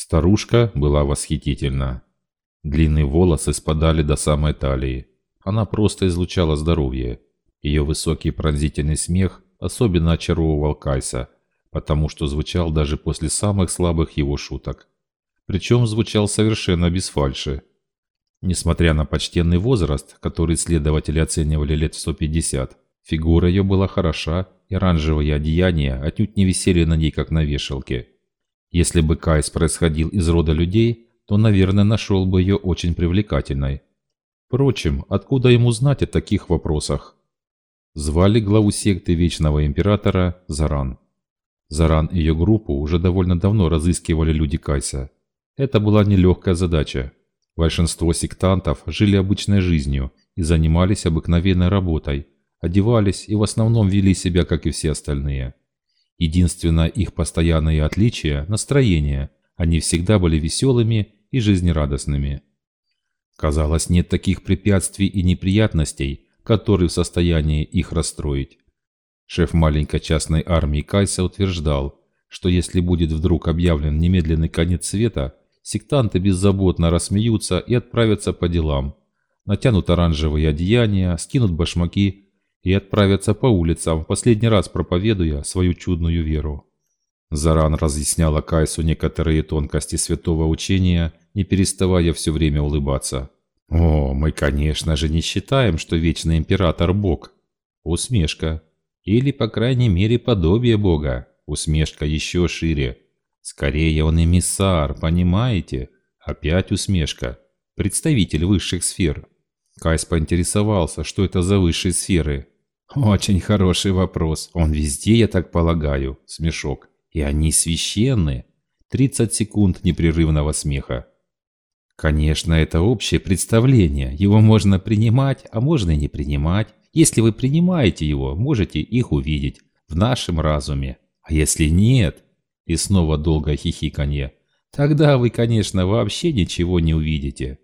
Старушка была восхитительна. Длинные волосы спадали до самой талии. Она просто излучала здоровье. Ее высокий пронзительный смех особенно очаровывал Кайса, потому что звучал даже после самых слабых его шуток. Причем звучал совершенно без фальши. Несмотря на почтенный возраст, который исследователи оценивали лет в 150, фигура ее была хороша, и оранжевые одеяния отнюдь не висели на ней, как на вешалке. Если бы Кайс происходил из рода людей, то, наверное, нашел бы ее очень привлекательной. Впрочем, откуда ему знать о таких вопросах? Звали главу секты Вечного Императора Заран. Заран и ее группу уже довольно давно разыскивали люди Кайса. Это была нелегкая задача. Большинство сектантов жили обычной жизнью и занимались обыкновенной работой, одевались и в основном вели себя, как и все остальные. Единственное их постоянное отличие – настроение. Они всегда были веселыми и жизнерадостными. Казалось, нет таких препятствий и неприятностей, которые в состоянии их расстроить. Шеф маленькой частной армии Кайса утверждал, что если будет вдруг объявлен немедленный конец света, сектанты беззаботно рассмеются и отправятся по делам. Натянут оранжевые одеяния, скинут башмаки и отправятся по улицам, последний раз проповедуя свою чудную веру. Заран разъясняла Кайсу некоторые тонкости святого учения, не переставая все время улыбаться. «О, мы, конечно же, не считаем, что Вечный Император – Бог». Усмешка. Или, по крайней мере, подобие Бога. Усмешка еще шире. Скорее, он эмиссар, понимаете? Опять усмешка. Представитель высших сфер. Кайс поинтересовался, что это за высшие сферы. «Очень хороший вопрос. Он везде, я так полагаю». Смешок. «И они священны». 30 секунд непрерывного смеха. Конечно, это общее представление. Его можно принимать, а можно и не принимать. Если вы принимаете его, можете их увидеть в нашем разуме. А если нет, и снова долгое хихиканье, тогда вы, конечно, вообще ничего не увидите.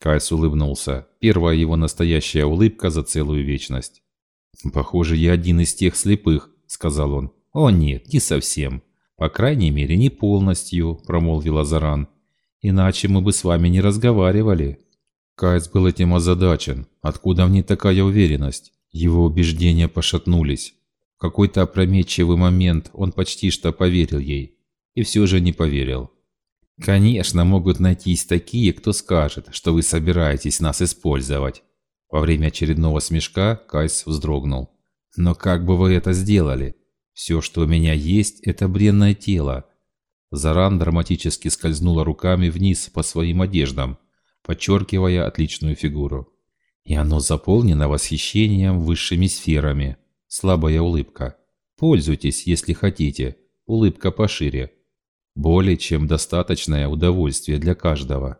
Кайс улыбнулся. Первая его настоящая улыбка за целую вечность. «Похоже, я один из тех слепых», — сказал он. «О нет, не совсем. По крайней мере, не полностью», — промолвил Азаран. «Иначе мы бы с вами не разговаривали». Кайс был этим озадачен. Откуда в ней такая уверенность? Его убеждения пошатнулись. В какой-то опрометчивый момент он почти что поверил ей. И все же не поверил. Конечно, могут найтись такие, кто скажет, что вы собираетесь нас использовать. Во время очередного смешка Кайс вздрогнул. Но как бы вы это сделали? Все, что у меня есть, это бренное тело. Заран драматически скользнула руками вниз по своим одеждам, подчеркивая отличную фигуру. И оно заполнено восхищением высшими сферами. Слабая улыбка. Пользуйтесь, если хотите. Улыбка пошире. Более чем достаточное удовольствие для каждого.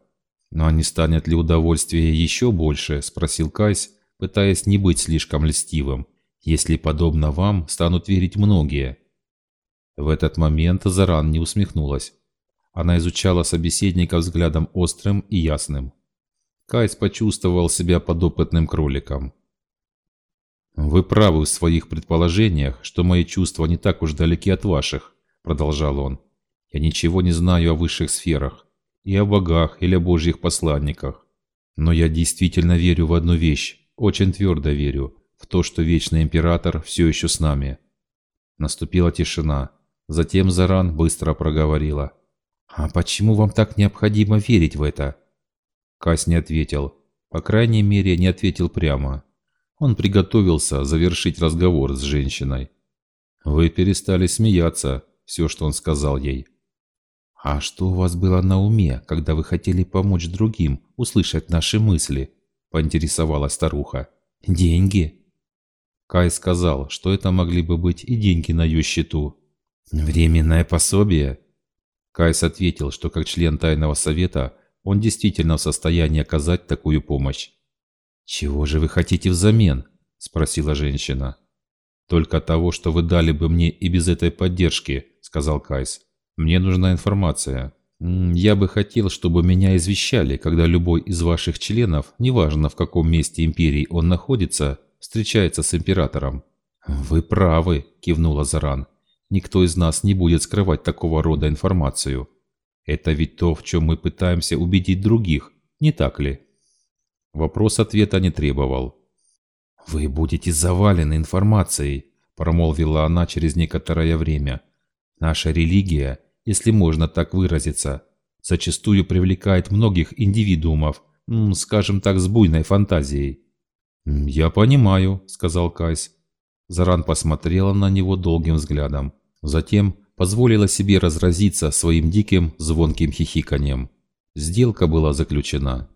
«Ну а не станет ли удовольствие еще больше?» – спросил Кайс, пытаясь не быть слишком льстивым. «Если подобно вам, станут верить многие». В этот момент Заран не усмехнулась. Она изучала собеседника взглядом острым и ясным. Кайс почувствовал себя подопытным кроликом. «Вы правы в своих предположениях, что мои чувства не так уж далеки от ваших», – продолжал он. Я ничего не знаю о высших сферах, и о богах или о божьих посланниках. Но я действительно верю в одну вещь, очень твердо верю, в то, что Вечный Император все еще с нами. Наступила тишина. Затем Заран быстро проговорила. «А почему вам так необходимо верить в это?» Кась не ответил. По крайней мере, не ответил прямо. Он приготовился завершить разговор с женщиной. «Вы перестали смеяться», все, что он сказал ей. «А что у вас было на уме, когда вы хотели помочь другим услышать наши мысли?» – поинтересовалась старуха. «Деньги?» Кай сказал, что это могли бы быть и деньги на ее счету. «Временное пособие?» Кайс ответил, что как член тайного совета он действительно в состоянии оказать такую помощь. «Чего же вы хотите взамен?» – спросила женщина. «Только того, что вы дали бы мне и без этой поддержки», – сказал Кайс. Мне нужна информация. Я бы хотел, чтобы меня извещали, когда любой из ваших членов, неважно в каком месте империи он находится, встречается с императором. Вы правы, кивнула Заран. Никто из нас не будет скрывать такого рода информацию. Это ведь то, в чем мы пытаемся убедить других, не так ли? Вопрос ответа не требовал. «Вы будете завалены информацией», – промолвила она через некоторое время. «Наша религия, если можно так выразиться, зачастую привлекает многих индивидуумов, скажем так, с буйной фантазией». «Я понимаю», – сказал Кайс. Заран посмотрела на него долгим взглядом. Затем позволила себе разразиться своим диким звонким хихиканьем. Сделка была заключена.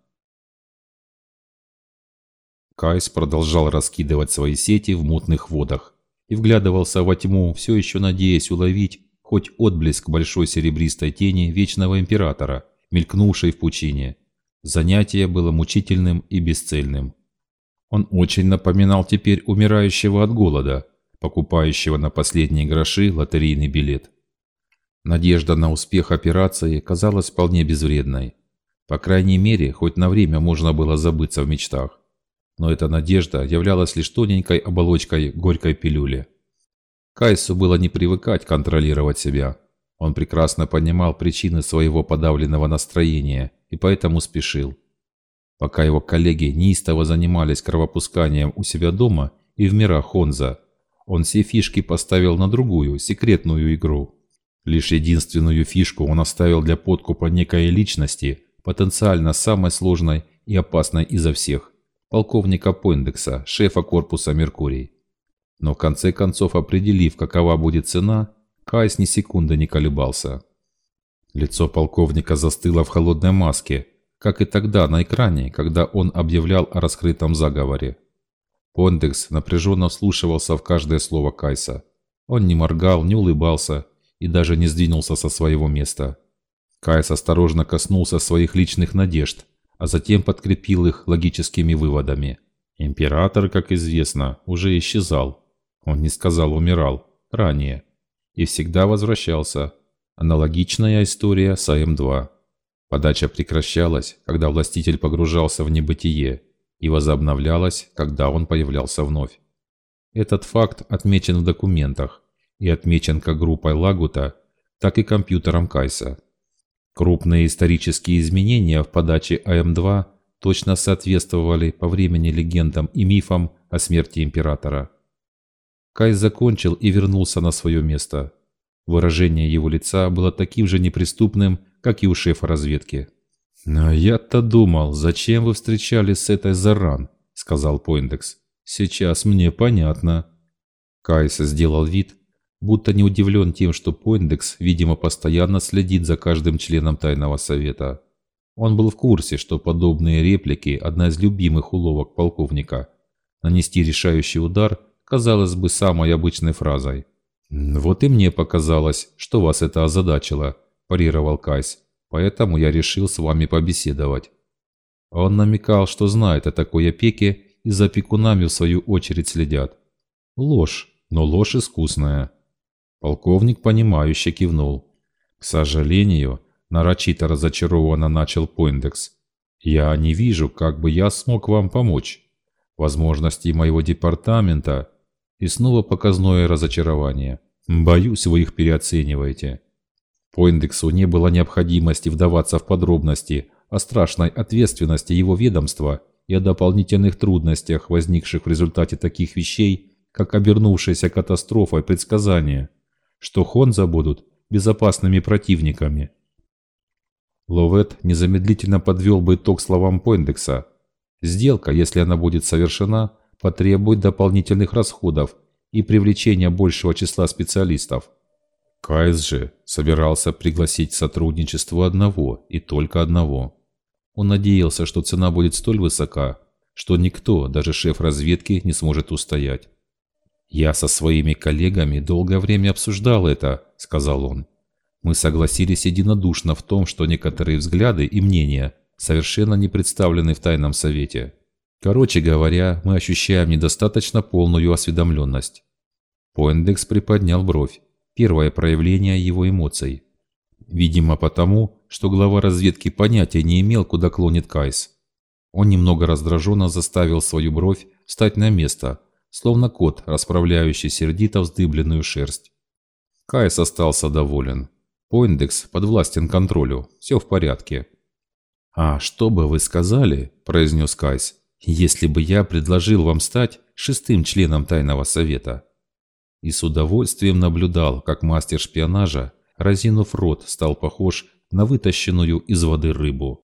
Кайс продолжал раскидывать свои сети в мутных водах и вглядывался во тьму, все еще надеясь уловить хоть отблеск большой серебристой тени Вечного Императора, мелькнувшей в пучине. Занятие было мучительным и бесцельным. Он очень напоминал теперь умирающего от голода, покупающего на последние гроши лотерейный билет. Надежда на успех операции казалась вполне безвредной. По крайней мере, хоть на время можно было забыться в мечтах. Но эта надежда являлась лишь тоненькой оболочкой горькой пилюли. Кайсу было не привыкать контролировать себя. Он прекрасно понимал причины своего подавленного настроения и поэтому спешил. Пока его коллеги неистово занимались кровопусканием у себя дома и в мирах Хонза, он все фишки поставил на другую, секретную игру. Лишь единственную фишку он оставил для подкупа некой личности, потенциально самой сложной и опасной изо всех – полковника Пойндекса, шефа корпуса «Меркурий». Но в конце концов, определив, какова будет цена, Кайс ни секунды не колебался. Лицо полковника застыло в холодной маске – как и тогда на экране, когда он объявлял о раскрытом заговоре. Пондекс напряженно вслушивался в каждое слово Кайса. Он не моргал, не улыбался и даже не сдвинулся со своего места. Кайс осторожно коснулся своих личных надежд, а затем подкрепил их логическими выводами. Император, как известно, уже исчезал. Он не сказал «умирал» ранее. И всегда возвращался. Аналогичная история с АМ-2. Подача прекращалась, когда властитель погружался в небытие, и возобновлялась, когда он появлялся вновь. Этот факт отмечен в документах и отмечен как группой Лагута, так и компьютером Кайса. Крупные исторические изменения в подаче АМ-2 точно соответствовали по времени легендам и мифам о смерти императора. Кайс закончил и вернулся на свое место. Выражение его лица было таким же неприступным, как и у шефа разведки. «Но я-то думал, зачем вы встречались с этой Заран?» – сказал Пойндекс. «Сейчас мне понятно». Кайс сделал вид, будто не удивлен тем, что Пойндекс, видимо, постоянно следит за каждым членом Тайного Совета. Он был в курсе, что подобные реплики – одна из любимых уловок полковника. Нанести решающий удар казалось бы самой обычной фразой. «Вот и мне показалось, что вас это озадачило», парировал Кайс. «Поэтому я решил с вами побеседовать». Он намекал, что знает о такой опеке и за опекунами в свою очередь следят. Ложь, но ложь искусная. Полковник, понимающе кивнул. К сожалению, нарочито разочарованно начал Пойндекс. Я не вижу, как бы я смог вам помочь. Возможности моего департамента и снова показное разочарование. Боюсь, вы их переоцениваете. По индексу не было необходимости вдаваться в подробности о страшной ответственности его ведомства и о дополнительных трудностях, возникших в результате таких вещей, как обернувшаяся катастрофой предсказания, что Хонза будут безопасными противниками. Ловет незамедлительно подвел бы итог словам Пойндекса. Сделка, если она будет совершена, потребует дополнительных расходов и привлечения большего числа специалистов. Кайс же собирался пригласить к сотрудничеству одного и только одного. Он надеялся, что цена будет столь высока, что никто, даже шеф разведки, не сможет устоять. «Я со своими коллегами долгое время обсуждал это», — сказал он. «Мы согласились единодушно в том, что некоторые взгляды и мнения совершенно не представлены в Тайном Совете. Короче говоря, мы ощущаем недостаточно полную осведомленность». Поиндекс приподнял бровь первое проявление его эмоций. Видимо потому, что глава разведки понятия не имел, куда клонит Кайс. Он немного раздраженно заставил свою бровь встать на место, словно кот, расправляющий сердито вздыбленную шерсть. Кайс остался доволен. Пойндекс подвластен контролю, все в порядке». «А что бы вы сказали, — произнес Кайс, — если бы я предложил вам стать шестым членом Тайного Совета?» И с удовольствием наблюдал, как мастер шпионажа, разинув рот, стал похож на вытащенную из воды рыбу.